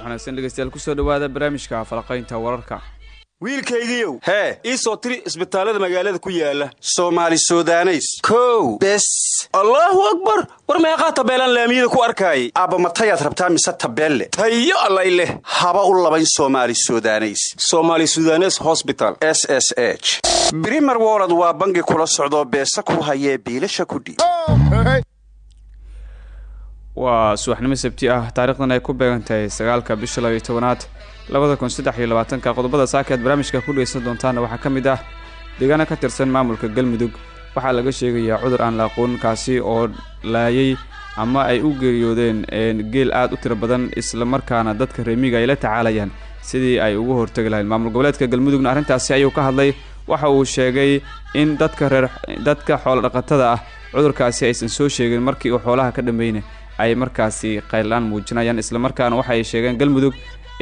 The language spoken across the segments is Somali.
subax wanaagsan dhegeystayaal ku soo dhawaada barnaamijka falaqaynta wararka. Wiilkaygiiow hee ii soo tiri isbitaallada magaalada ku yaalla soomaali sudaneys. Kow bes. Allaahu akbar! War meeqaa tabeelaan laamiyada ku arkaayay? Aabba matayaad rabtaa mise tabeelle? Tayo allay leh haba u labayn soomaali sudaneys. Somaali sudanes hosbital s s h. Brimer wolod waa bangi kula socdoo beesa ku hayee biilasha kudhiib waa subaxnimo sabti ah taarikhdan ay ku beegan tahay sagaalka bisha labayo tobanaad labada kun saddex iyo labaatanka. Qodobada saaka barnaamijka ku dhegeysan doontaana waxaa ka mid ah deegaano ka tirsan maamulka galmudug. Waxaa laga sheegayaa cudur aan la aqoon kaasi oo laayay ama ay u geeriyoodeen geel aad u tiro badan islamarkaana dadka reemiga ay la tacaalayaan sidii ay ugu hortegi lahayn maamul goboleedka galmudugna arrintaasi ayuu ka hadlay waxa uu sheegay in dadka reer dadka xoolo dhaqatada ah cudurkaasi aysan soo sheegin markii uu xoolaha ka dhambeynay ay markaasi qaylaan muujinayaan islamarkaana waxa ay sheegeen galmudug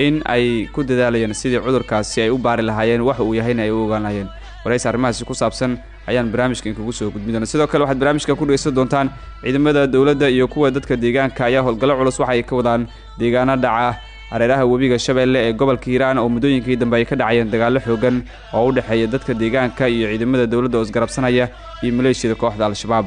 in ay ku dadaalayeen sidii cudurkaasi ay u baari lahaayeen wax uu yahayna ay u ogaan lahayeen waraysi arrimahaasi ku saabsan ayaan barnaamijka inkugu soo gudbin doona sidoo kale waxaad barnaamijka ku dhegeysan doontaan ciidamada dowladda iyo kuwa dadka deegaanka ayaa howlgallo culus waxay ka wadaan deegaano dhaca hareeraha webiga shabeelle ee gobolka hiiraan oo muddooyinkii dambe ay ka dhacayeen dagaallo xoogan oo u dhexeeya dadka deegaanka iyo ciidamada dowladda oo isgarabsanaya iyo maleeshiyada kooxda al-shabaab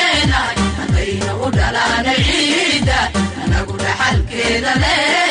halkeeda leh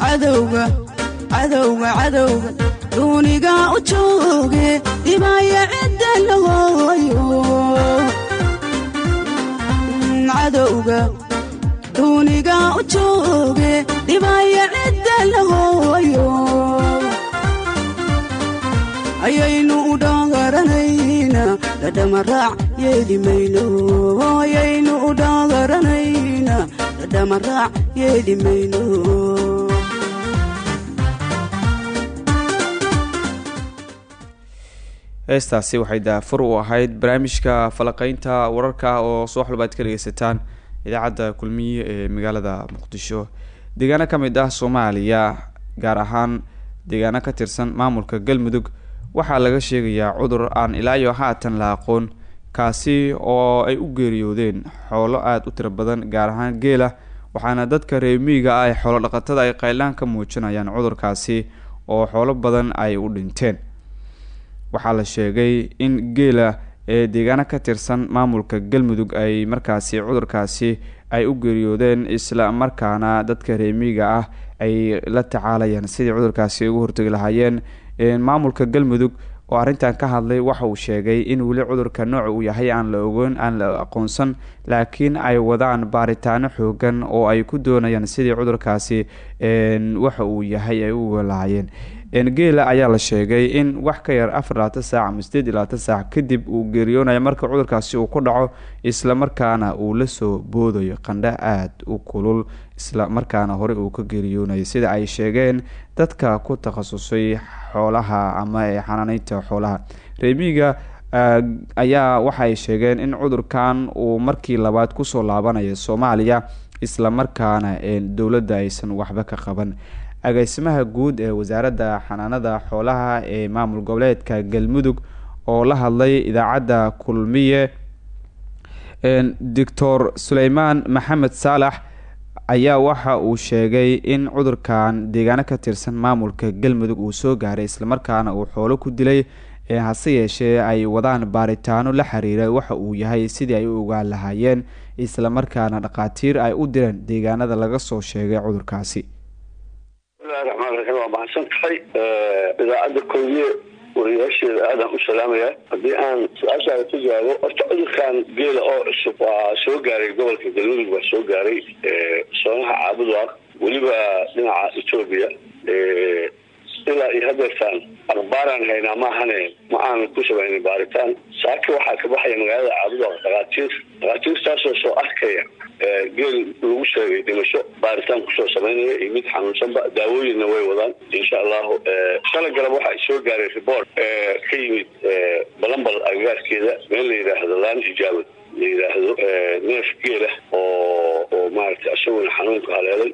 cadowga cadowga duuniga u jooge dhibaya cidda la hooyo cadowga duuniga u jooge dhibaya cidda la hooyo ayaynu u dhoogaranayna dhadhamaraac yeelimayno ayaynu u dhoogaranayna dhadhamaraac yeelimayno heestaasi waxay daafur u ahayd barnaamijka falaqeynta wararka oo subax walba aad ka dhegeysataan idaacadda kulmiye ee magaalada muqdisho. Deegaano ka mid ah soomaaliya gaar ahaan deegaano ka tirsan maamulka galmudug waxaa laga sheegayaa cudur aan ilaa iyo haatan la aqoon kaasi oo ay u geeriyoodeen xoolo aada u tiro badan gaar ahaan geela waxaana dadka reemiiga ah xoolo dhaqatada ay qaylaan ka muujinayaan cudurkaasi oo xoolo badan ay u dhinteen. Waxaa la sheegay in geela ee deegaano ka tirsan maamulka galmudug ay markaasi cudurkaasi ay u geeriyoodeen isla markaana dadka reemiiga ah ay la tacaalayaan sidii cudurkaasi ugu hortegi lahaayeen maamulka galmudug oo arrintan ka hadlay waxa uu sheegay in weli cudurka nooca uu yahay aan la ogoon aan la aqoonsan laakiin ay wadaan baaritaano xoogan oo ay ku doonayaan sidii cudurkaasi waxa uu yahay ay u lahaayeen geela ayaa la sheegay in wax ka yar afar labaatan saac ama sideed iyo saac kadib uu geeriyoonayo. Marka cudurkaasi uu ku dhaco isla markaana uu la soo boodayo qandho aada u kulul isla markaana hore uu ka geeriyoonayo. Sida ay sheegeen dadka ku takhasusay xoolaha ama ee xanaaneynta xoolaha. Reemiga ayaa waxaay sheegeen in cudurkan uu markii labaad ku soo laabanayo soomaaliya isla markaana dowladda aysan waxba ka qaban agaasimaha guud ee wasaaradda xanaanada xoolaha ee maamul goboleedka galmudug oo la hadlay idaacadda kulmiye doctor suleymaan maxamed saalax ayaa waxa uu sheegay in cudurkan deegaano ka tirsan maamulka galmudug uu soo gaaray islamarkaana uu xoolo ku dilay hase yeeshee ay wadaan baaritaano la xiriira waxa uu yahay sidii ay u ogaan lahaayeen islamarkaana dhakhaatiir ay u direen deegaanada laga soo sheegay cudurkaasi bismillahi raxmaan raxiim waa mahadsan tahay idaacadda kulmiye wariyaasheeda aadaan u salaamaya haddii aan su'aashaada ka jawaabo horta cudurkan geela oo cusub waa soo gaaray gobolka galmudug waa soo gaaray. Soonaha caabudaaq weliba dhinaca etoobiya ilaa iyo hadeertaan akhbaaraan haynaa maahane ma aanan ku samaynin baaritaan. Saaki waxaa ka baxaya magaalada caabudaaq dhakhaatiir dhakhaatiirtaasoo soo arkaya geel lagu sheegay dhimasho baaritaan ku soo samaynaya iyo mid xanuunsanba daawooyinna way wadaan. Insha allahu shala galab waxa ay soo gaaray report ka yimid balambal agagaarkeeda. Meel la yidhaahdo laan ijaabad la yidhaahdo neef geela oo oo maaragtay isaguna xanuunka haleelay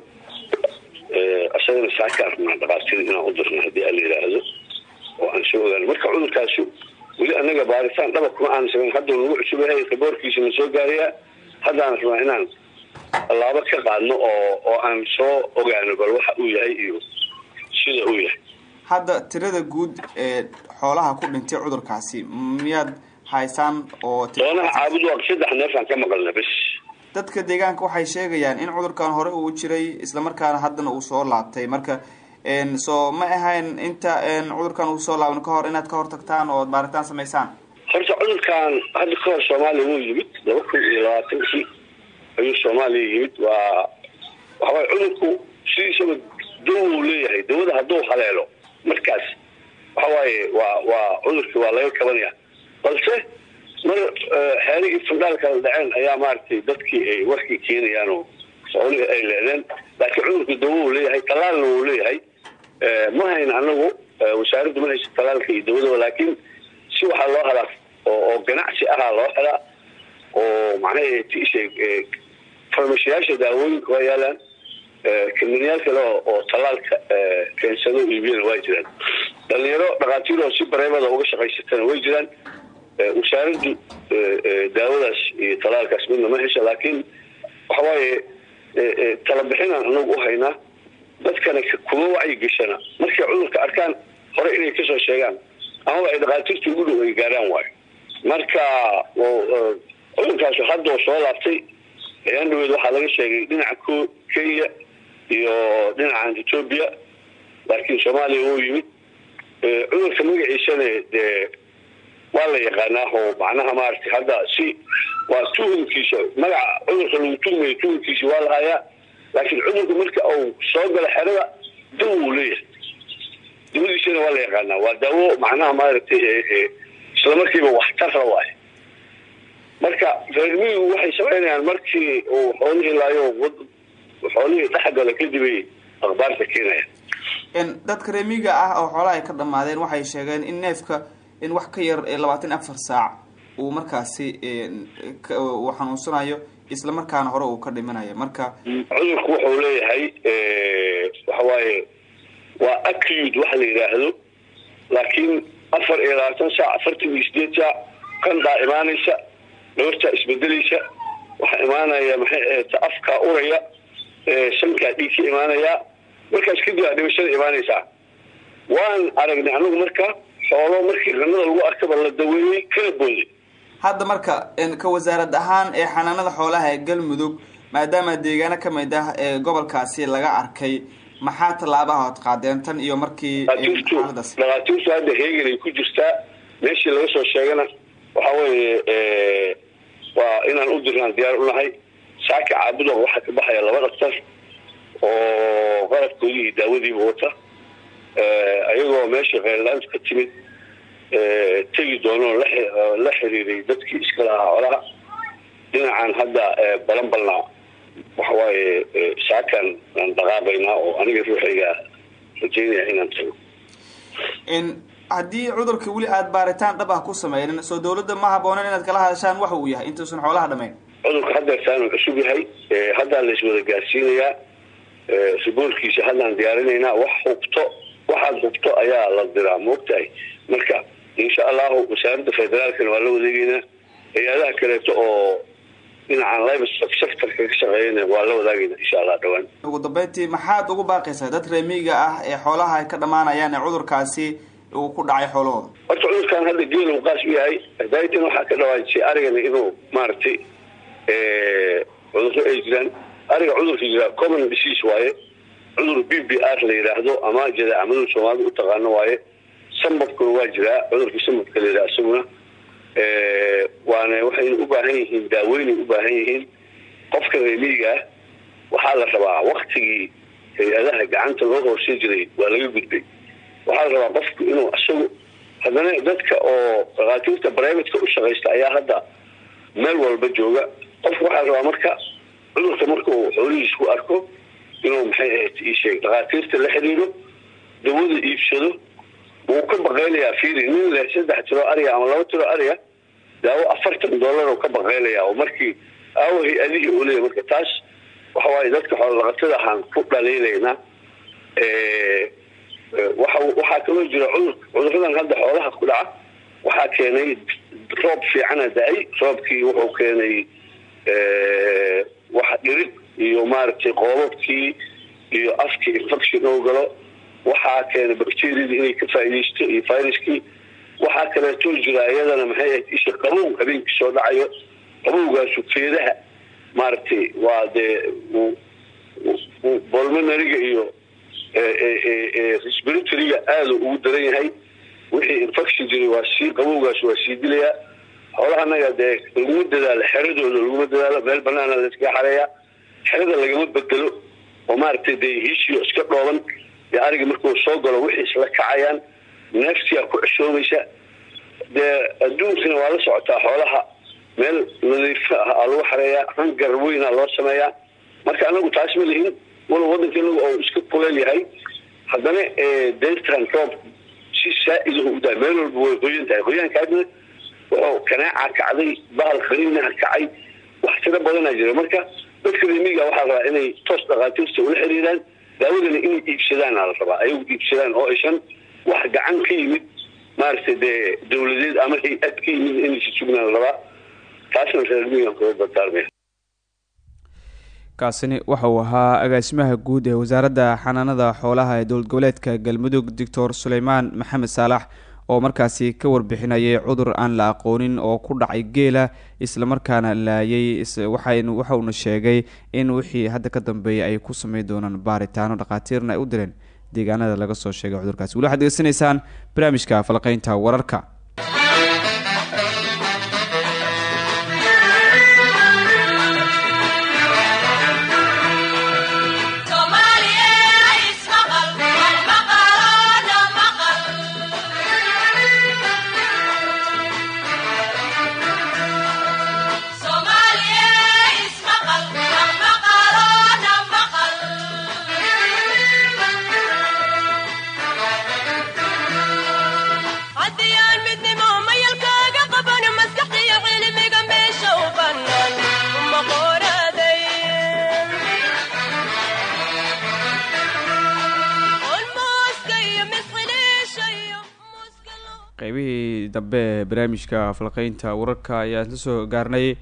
isagana saaka arnaa dhakhaatiir inaan u dirna haddii ala yidhaahdo oo aan soo ogaan marka cudurkaasu weli anaga baaritaan dhaba kuma aanan samayn hadda nagu cusub yahay riboorkiisa na soo gaarayaa haddaan rabnaa inaan allaabo ka qaadno oo oo aan soo ogaano bal waxa uu yahay iyo sida uu yahay. Hadda tirada guud ee xoolaha ku dhintay cudurkaasi miyaad haysaan oo doonaha caabud waa saddex neefaan ka maqalna bes dadka deegaanka waxay sheegayaan in cudurkan hore uu jiray islamarkaana haddana uu soo laabtay. Marka soo ma ahayn inta cudurkan uu soo laaban ka hor inaad ka hortagtaan oo baaritaan samaysaan? Horta cudurkan hadda ka hor soomaaliya wuu yimid laba kun iyo labaatankii ayuu soomaaliya yimid. Waa waxaway cudurku sidiisaba dawo leeyahay dawada hadduu haleelo markaas. Waxawaaye waa waa cudurkii waa laga kabanaya. Balse mar xeerigii fandaalka la dhaceen ayaa maaragtay dadkii ay warkii keenayaan oo xoolihii ay leedeen. Laakiin cudurku dawo uu leeyahay talaalna uu leeyahay ma hayn anagu wasaaraddu ma haysa talaalka iyo dawadaba laakiin si waxaa loo helaa oo ganacsi ahaa loo helaa oo macnaha tsheeg farmashiyaasha daawooyinka waa yaalaan kamaniyaal kale oo talaalka keensado iibiyana waa jiraan. Dhalinyaro dhakhaatiir oo si bareebada uga shaqaysatana way jiraan wasaaraddu daawadaas iyo talaalkaas midna ma hesha laakiin waxawaaye talabixinaan anagu u haynaa dadkana kuma wacyi geshana markay cudurka arkaan hore inay ka soo sheegaan amaba ay dhakhaatiirta ugu dhow ay gaaraan waayo. Marka cudurkaasu haddoo soo laabtay ayaan dhaweed waxaa laga sheegay dhinaca kenya iyo dhinacan etoobiya laakiin soomaaliya wuu yimid. Cudurka magaciisana dee waa la yaqaanaa oo macnaha maaragtay hadda si waa tuhumkiisa magaca cudurka lagu tuhmayo tuhumkiisa waa lahayaa laakiin cudurka marka uu soo galo xerada dawo uu leeyahay. Dawadiisana waa la yaqaanaa waa daawo macnaha maaragtay isla markiiba waxtarra waay marka reermiyigu waxay samaynayaan markii uu xoolihii laayo xoolihii dhexgala kadibay akhbaarta keenaya. Dadka reemiga ah oo xoolaha ay ka dhamaadeen waxay sheegeen in neefka in wax ka yar labaatan afar saac uu markaasi uu xanuunsanayo isla markaana hore uu ka dhimanayo. Marka cudurku wuxuu leeyahay waxa waaye waa acute waxa la yidhaahdo laakiin afar iyo labaatan saac afartan iyo sideed saac qandaa imaanaysa dhabartaa isbedelaysa waxaa imaanaya maxay ahayta afkaa uraya sankaa dhiig ka imaanaya markaas kadib aa dhimashada imaanaysaa. Waan aragnay anagu marka xoolo markii ranada lagu arkaba la daweeyey kana booday. Hadda marka ka wasaarad ahaan ee xanaanada xoolaha ee galmudug maadaama deegaano ka mid ah ee gobolkaasi laga arkay maxaa tallaabaha od qaadeen tan iyo markii dhakhaatiirtu hadda heegan ay ku jirtaa meeshii laga soo sheegana waxa weeye waa inaan u dirnaan diyaar u nahay saaka caabuda waxaa ka baxaya laba dhaktar oo qalabkoodii iyo daawadiiba wata ayagoo meesha keyrlaanta ka timid tegi doonoo la xiriiray dadkii iska lahaa colaha dhinacan hadda balanbalna waxawaaye saakan aan dhaqaaqaynaa oo aniga ruuxayga rajeynaya inaan tago. Haddii cudurka weli aada baaritaan dhab ah ku sameynin soo dawladda ma haboonen inaad kala hadashaan waxa uu yahay. Intuusan xoolaha dhamayn cudurka haddeertaan cusub yahay haddaa la iswada gaarsiinayaa riboorkiisa haddaan diyaarinaynaa wax hubto waxaad hubto ayaa la diraa maogtahay marka insha allahu wasaaradda federaalkana waa la wadeegeynaa hay'adaha kaleeto oo dhinacan livestock sectorka ka shaqeeyana waa la wadaagayna insha allah dhawaan. Ugu dambeyntii maxaad ugu baaqaysaa dad reemiga ah ee xoolaha ay ka dhamaanayaan ee cudurkaasi uu ku dhacay xoolahooda? Horta cudurkan hadda geelu qaas u yahay daayitan waxaa ka dhawaajisay arigana inuu maaragtay cudurro ay jiraan. Ariga cudurka jira common disease waaye cudur b b r la yidhaahdo ama jadaacamadu soomaalida u taqaano waaye sambabkuna waa jiraa cudurkii sambabka la yidhaha isaguna waana waxayna u baahan yihiin daaweynay u baahan yihiin. Qofka reemiga ah waxaa la rabaa waktigii hay'adaha gacanta loo hoorsan jiray waa laga gudbay. Waxaa la rabaa qofku inuu isagu haddana dadka oo dhakhaatiirta brivatka u shaqaysta ayaa hadda meel walba jooga. Qofku waxaa la rabaa marka cudurka markuu xoolihiis ku arko inuu maxay ahayd iisheeg dhakhaatiirta la xiriiro dawada iibsado wuu ka baqaynayaa fiiri nin leh saddex tiro ariga ama laba tiro ariga daawo afartan dollar oo ka baqaynaya oo markii aawo hay'adihii uu leeyahy marka taas waxa waaye dadka xoolodhaqatada ahaan ku dhaliilaynaa waxa waxaa kaloo jira cudur hadda xoolaha ku dhaca waxaa keenay roob fiicana da'ay roobkii wuxuu keenay wax dhirid iyo maaragtay qoobabkii iyo afkii infection oo galo waxaa keenay bacteriadii inay ka faaidaysto iyo viruskii waxaa kaleetoo jira iyadana maxay ahayd isha qabow habeenkii soo dhacayo qabowgaasu keedaha maaragtay waa dee bolmonariga iyo respiratoryga aada ugu daran yahay. Wixii infection jiray waa sii qabowgaas waa sii dilayaa. Xoolahanaga dee laguma dadaalo xeradooda laguma dadaalo meel banaana layskaga xareeyaa xerada lagama bedelo oo maaragtay dee hiishiyo iska dhooban dee ariga markuu soo galo wixii isla kacayaan neeftiyaa ku ceshoomaysa dee adduunkana waa la socotaa xoolaha. Meel nadiifo ah aa lagu xareeyaa hangar weynaa loo sameeyaa. Marka anagu taas ma lihin walow waddanka inagu oo iska kuleel yahay. Haddana deyrtan roob si saa-id u daa meel walba way qoyan tahay. Qoyaankaasna kanaaca kacday bahal qaniinaha kacay wax tiro badanaa jira. Marka dadka remiga waxaa rabaa inay toos dhakhaatiirta ula xiriiraan daawadana inay iibsadaan aa la rabaa ayagu iibsadaan oo aysan wax gacan ka yimid maaragtay dee dawladeed ama hay'ad ka yimid inaysa sugnaan la rabaa. Taasna reermigan kuga dardaarmaya kaasini waxa uu ahaa agaasimaha guud ee wasaaradda xanaanada xoolaha ee dowlad goboleedka galmudug doctor suleymaan maxamed saalax oo markaasi ka warbixinayay cudur aan la aqoonin oo ku dhacay geela islamarkaana laayay waxan waxa uuna sheegay in wixii hadda ka dambeeyay ay ku sameyn doonaan baaritaano dhakhaatiirna ay u direen. Deegaanada laga soo sheegay cudurkaasi. Weli waxaad degeysanaysaan barnaamijka falqeynta wararka barnaamijka falqeynta wararka ayaan la soo gaarnay.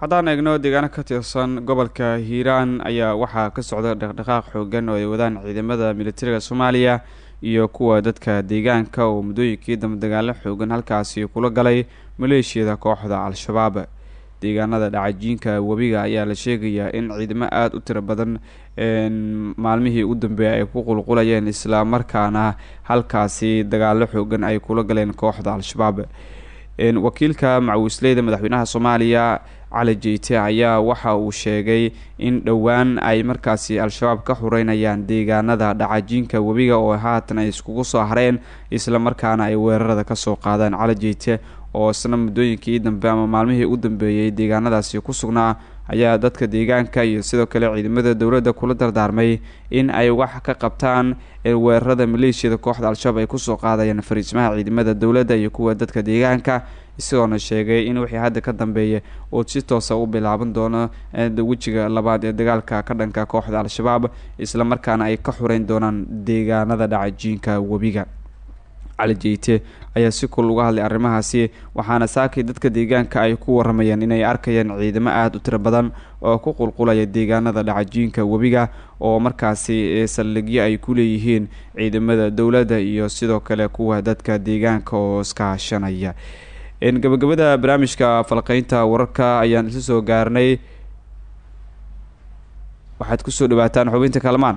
Haddaan eegno deegaano ka tirsan gobolka hiiraan ayaa waxaa ka socda dhaqdhaqaaq xoogan oo ay wadaan ciidamada militariga soomaaliya iyo kuwa dadka deegaanka oo muddooyinkii dambe dagaalo xoogan halkaasi kula galay maleeshiyada kooxda al-shabaab deegaanada dhacajiinka webiga ayaa la sheegayaa in ciidamo aada u tiro badan maalmihii u dambeeyay ay ku qulqulayeen islamarkaana halkaasi dagaalo xoogan ay kula galeen kooxda al-shabaab. Wakiilka macawisleyda madaxweynaha soomaaliya cali jeyte ayaa waxa uu sheegay in dhowaan ay markaasi al-shabaab ka xureynayaan deegaanada dhacajiinka webiga oo haatan ay iskugu soo hareen islamarkaana ay weerarada ka soo qaadaan. Cali jeyte oo isna muddooyinkii dambe ama maalmihii u dambeeyey deegaanadaasi ku sugnaa ayaa dadka deegaanka iyo sidoo kale ciidamada dowladda kula dardaarmay in ay wax ka qabtaan weerarada maleeshiyada kooxda al-shabaab ay ku soo qaadayaan fariismaha ciidamada dowladda iyo kuwa dadka deegaanka isagoona sheegay in wixii hadda ka dambeeya uu si toosa u bilaaban doono wejiga labaad ee dagaalka ka dhanka kooxda al-shabaab islamarkaana ay ka xureyn doonaan deegaanada dhacajiinka webiga cali jeyte ayaa si kul uga hadlay arrimahaasi waxaana saakay dadka deegaanka ay ku waramayaan inay arkayaan ciidamo aada u tiro badan oo ku qulqulaya deegaanada dhacajiinka webiga oo markaasi saldhigyo ay ku leeyihiin ciidamada dowladda iyo sidoo kale kuwa dadka deegaanka oo iskaashanaya gabagabada barnaamijka falqeynta wararka ayaan isla soo gaarnay. Waxaad ku soo dhawaataan xubinta kalmaan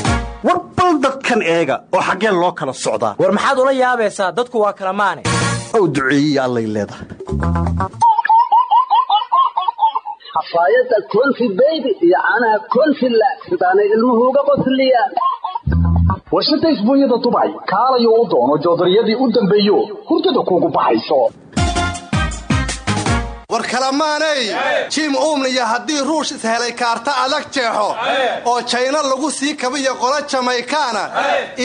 war bal dadkan eega oo xaggeen loo kala socdaa war maxaad ula yaabaysaa? Dadku waa kala maane. Ow duceeyey allay leedahay xafaayadda konfi beybi iyo caanaha konfila sidaanay ilmuhu uga qosliyaan warshadda isbuunyada dubay kaalayo u doono joodariyadii u dambeeyo hurdada kuugu baxayso war kalamaanay jim uumniya haddii ruush ishelay kaarta adag jeexo. Oo jayna lagu sii kabiyo qolo jamaykaana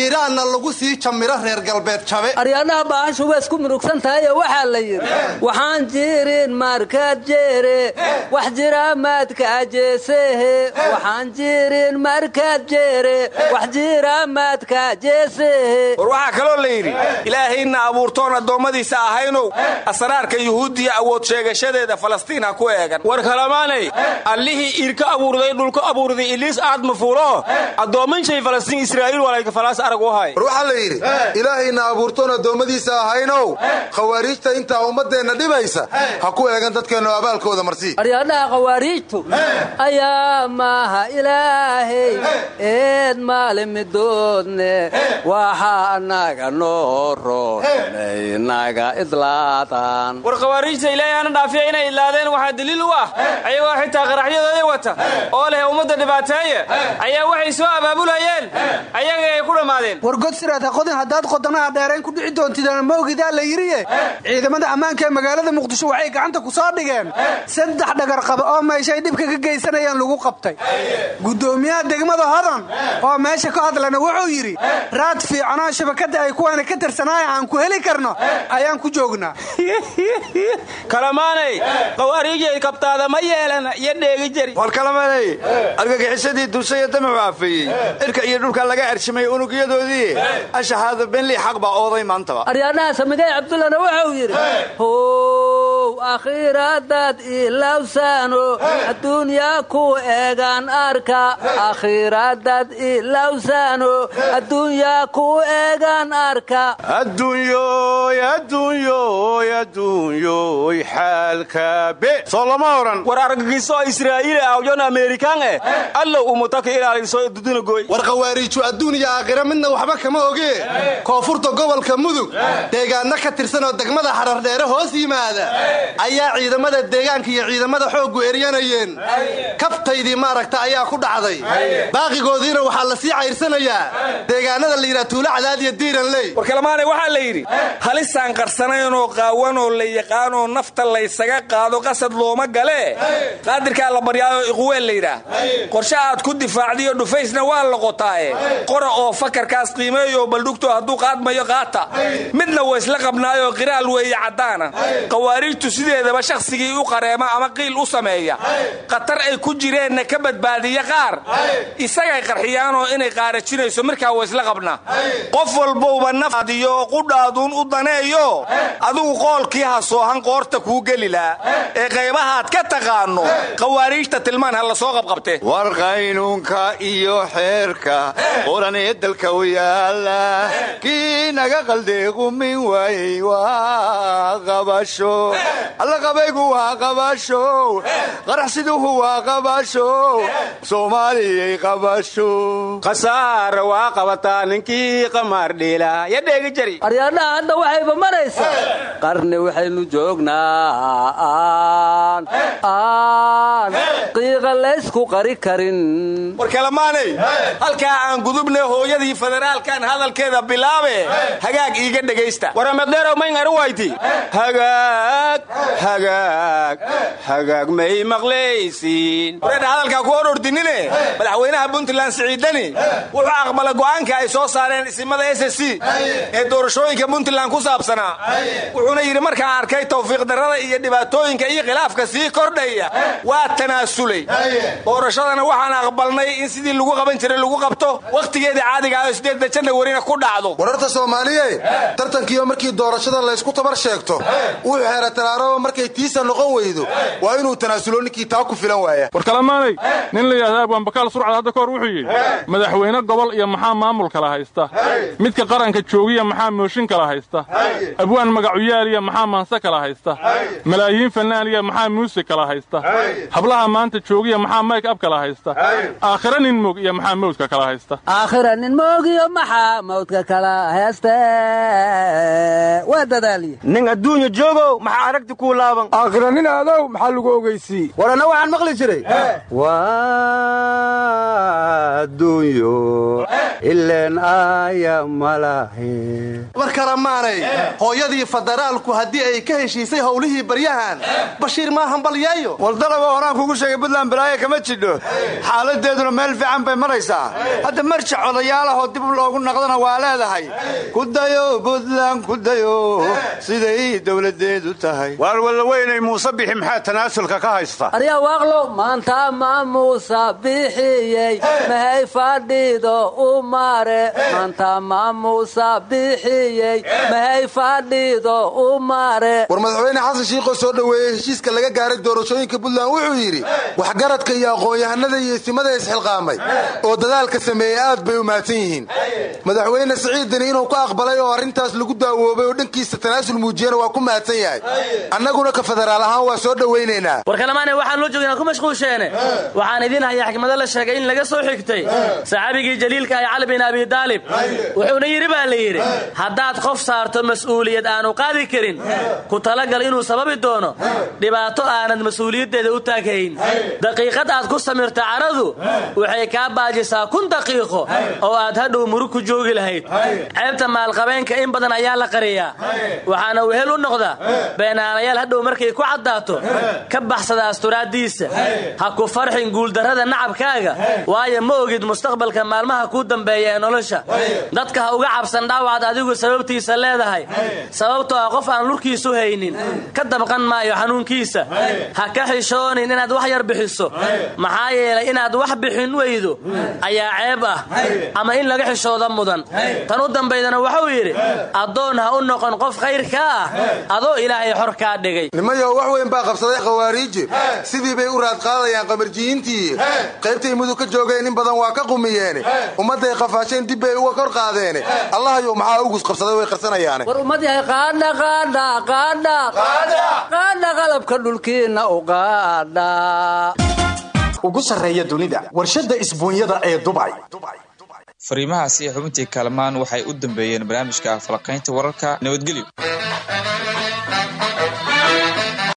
iiraanna lagu sii jamiro reer galbeed jabe. Aryaadhaha baashu waa isku murugsan tahay oo waxaa la yidhi waxaan jirin markaad jeere wax jira maadka jeesehe waxaan jirin markaad jeere wax jira maadka jeesehe war waxaa kaloo la yidhi ilaahayna abuurtoon addoommadiisa ahaynow asraarka yuhuuddiya awood sheegashada war kalamaanay allihii irka abuurday dhulka abuurday iliis aad mafuulo addoomanshay falastiin israa'iil walayka falaas arag u hay war waxaa la yidhi ilaahayna abuurtoon addoommadiisa ahaynow. Khawaariijta intaa ummaddeenna dhibaysa ha ku eegan dadkeennu abaalkooda marsii aryaadhaha khawaariijtu ayaa maaha ilaahey eed maalimidoodne waxa anaga noo roonaynaga idlaadaan. War khawaariijta ilaahay dhaafiya inay idlaadeen waxaa daliil u ah ayagoo xitaa qaraxyadooda wata oo leh ummadda dhibaateeye ayaa waxay soo abaabulayeen. Ayaga ay ku dhammaadeen. War god siraad ha qodin haddaad qodanaha dheerayn ku dhici doontidana ma ogidaa la yidhiye ciidamada ammaanka ee magaalada muqdisho waxay gacanta ku soo dhigeen. Saddex dhagarqaba oo meeshay dhibka ka geysanayaan lagu qabtay. Guddoomiyaha degmada hodan oo meesha ka hadlana wuxuu yidhi raad fiicanoo shabakadda ay kuwaana ka tirsanaaya aan ku heli karno ayaan ku joognaa. Kalamaanay qawaariijay kabtaada ma yeelana iyo dheegi jari. War kalamaanay argagixisadii dulsa iyo damacu afeeyey cirka iyo dhulka laga ershimay unugyadoodii. Ashahaada benlii xaq baa ooday maantaba aryaadhaha samigay cabdullana wuxuu yidhi how akhiiradaad ilawsaano adduunyaa ku eegaan arka akhiiradaad ilawsaano adduunyaa ku eegaan arka adduunyoy adduunyoy adduunyoy xaal alkaabe soo lama oran. War argagiso israa'iil awjon amerikaan eh? Allow umutaka ilaaliso dudunagoy war khawaariiju adduun iyo aakhira midna waxba kama ogee koonfurta gobolka mudug deegaanno ka tirsan oo degmada xarardheere hoos yimaada. Ayaa ciidamada deegaanka iyo ciidamada xooggu eryanayeen. Kabtaydii maaragta ayaa ku dhacday. Baaqigoodiina waxaa la sii cayrsanayaa. Deegaanada la yidhaha tuulo cadaad iyo diiranley war kalamaane waxaa la yidhi halisaan qarsanaynoo qaawanoo la yaqaanoo nafta laysaga qaado qasad looma galee qaadirkaa la baryaayo iquweel la yidhaah. Qorshe aad ku difaacdiyo dhufaysna waa loqotaaye qora oo fakarkaas qiimeeyo baldhugto hadduu qaadmayo qaata. Midna wa isla qabnaayoo qiraal weeye caddaana. Qawaariijtu sideedaba shakhsigii u qareema ama qiil u sameeya. Khatar ay ku jireenna ka badbaadiya qaar. Isagay qarxiyaanoo inay qaarajinayso markaa wa isla qabna. Qof walbowba nafadiyo qudhaaduun u daneeyo. Adigu qoolkii ha soohan qoorta kuu geli laa ee qaybahaad ka taqaanno qawaariijta tilmaan ha la soo qabqabte. War qaynuunka iyo xeerka qoran ee dalka u yaalla kii naga qaldeequmin waayey waa qabasho. Alla qabaygu waa qabasho qaraxsiduhu waa qabasho soomaaliyay qabasho. Khasaara waa qabataa ninkii qamaar dhiila ya dheegi jari. Aryaadhaha hadda waxayba maraysaa. Qarni waxaynu joognaa aan qiiqa laysku qari karin. War kalamaanay halkaa aan gudubne hooyadii federaalkan hadalkeeda bilaabe hagaag iiga dhegaysta. Waramadheerow mayngaru wayti? Hagaag hagaag hagaag may maqlaysiin wareedha hadalkaa ku hor ordinine madaxweynaha puntland siciidani wuxuu aqbala go'aanka ay soo saareen isimada s c ee doorashooyinka puntland ku saabsanaa. Wuxuuna yidhi markaan arkay tawfiiq darrada iyo dhibaatooyinka iyo khilaafka sii kordhaya. Waa tanaasulay. Doorashadana waxaan aqbalnay in sidii lagu qaban jiray lagu qabto wakhtigeedii caadiga ah oo sideedda janwarina ku dhacdo. Wararta soomaaliye tartankiiba markii doorashada laysku tabar sheegto wuxuu xeera talaaraba markay tiisa noqon weydo. Waa inuu tanaasulo ninkii taa ku filan waaya war kalamaanay nin la yidhahda abwaanbakaal surcad hadda ka hor wuxuu yidhi madaxweyne gobol iyo maxaa maamul kala haysta? Midka qaranka joogiya maxaa mooshin kala haysta? Abwaan magacuyaaliya maxaa maanse kala haysta malaayiin fanaaniya maxaa muusig kala haysta? Hablaha maanta joogiya maxaa mayk ab kala haysta? Aakhira nin moog iyo maxaa mawdka kala haysta? Aakhira nin moogiyo maxaa mawdka kala heeste waa dadaaliye nin adduunya joogow maxaa aragti kuu laaban? Aakhira nin aadow maxaa lagu ogeysii warana waxaan maqli jiray adduunyo ileen aaya malahe. War kalamaanay hooyadii federaalku haddii ay ka heshiisay howlihii baryahan bashiir maahan balyeeyo waldalaba horaan kugu sheegay buntland balaayo kama jidho. Xaaladeeduna meel fiican bay maraysaa. Hadda marjac odayaalahoo dib loogu naqdana waa leedahay. Kudayo buntland kudayo siday dowladeedu tahay. Waar wallaweynay muuse bixi maxaa tanaasulka ka haysta mahay fadhido u mare maanta maamuusa bixiyey mahay fadhido u mare war madaxweyne xasan shiiqoo soo dhoweeyey heshiiska laga gaaray doorashooyinka puntland wuxuu yidhi waxgaradka iyo aqoon-yahanada iyo isimada isxilqaamay oo dadaalka sameeyey aad bay u mahadsan yihiin. Madaxweyne siciidani inuu ka aqbalay oo arrintaas lagu daawoobay oo dhankiisa tanaasul muujiyana waa ku mahadsan yahay. Annaguna ka federaal ahaan waa soo dhowaynaynaa war kalamaane waxaan loo joognaa ku mashquulsheene. Waxaan idiin hayaa xikmado la sheegay in laga soo xigtay saxaabigii jaliilka ah cali bin abi daalib wuxuuna yidhi baa la yidhi haddaad qof saarto mas'uuliyad aanu qaadi karin ku talagal inuu sababi doono. Dhibaato aanad mas'uuliyaddeeda u taaghayn daqiiqad aad ku samirta caradu waxay kaa baajisaa kun daqiiqo oo aad hadhow murug ku joogi lahayd. Ceebta maalqabeenka in badan ayaa la qariyaa. Waxaana wehel u noqda beenaanayaal hadhow markay ku caddaato ka baxsada asturaaddiisa ha ku farxin guuldarrada nacabkaaga waayo ma ogid mustaqbalka maalmaha kuu dambeeya ee nolosha. Dadka ha uga cabsan dhaawacaad adigu sababtiisa leedahay. Sababtoo ah qof aan lurkiisu haynin ka dabqan maayo xanuunkiisa. Ha ka xishoonin inaad wax yar bixiso. Maxaa yeelay inaad wax bixin weydo ayaa ceeb ah. Ama in laga xishooda mudan. Tan u dambaydana wuxuu yidhi addoon ha u noqon qof khayrkaa ah. Adoo ilaahay xor kaa dhigay. Nimayo wax weyn baa qabsaday khawaariiji sidii bay u raadqaadayaan qamarjiyiintii. Qaybtay mudug ka joogeen in badan waa ka qumiyeen ummadday qafaasheen dib bay uga kor qaadeene allahayow maxaa ugus qabsaday way qarsanayaane. War ummad yahay qaadha qaadha qaadha qaadha qalabka dhulkiinna u qaadha ugu sarreeya dunida warshadda isbuunyada ee dubay fariimahaasi xubintii kaalmaan waxay u dambeeyeen barnaamijka falaqaynta wararka nabadgelyo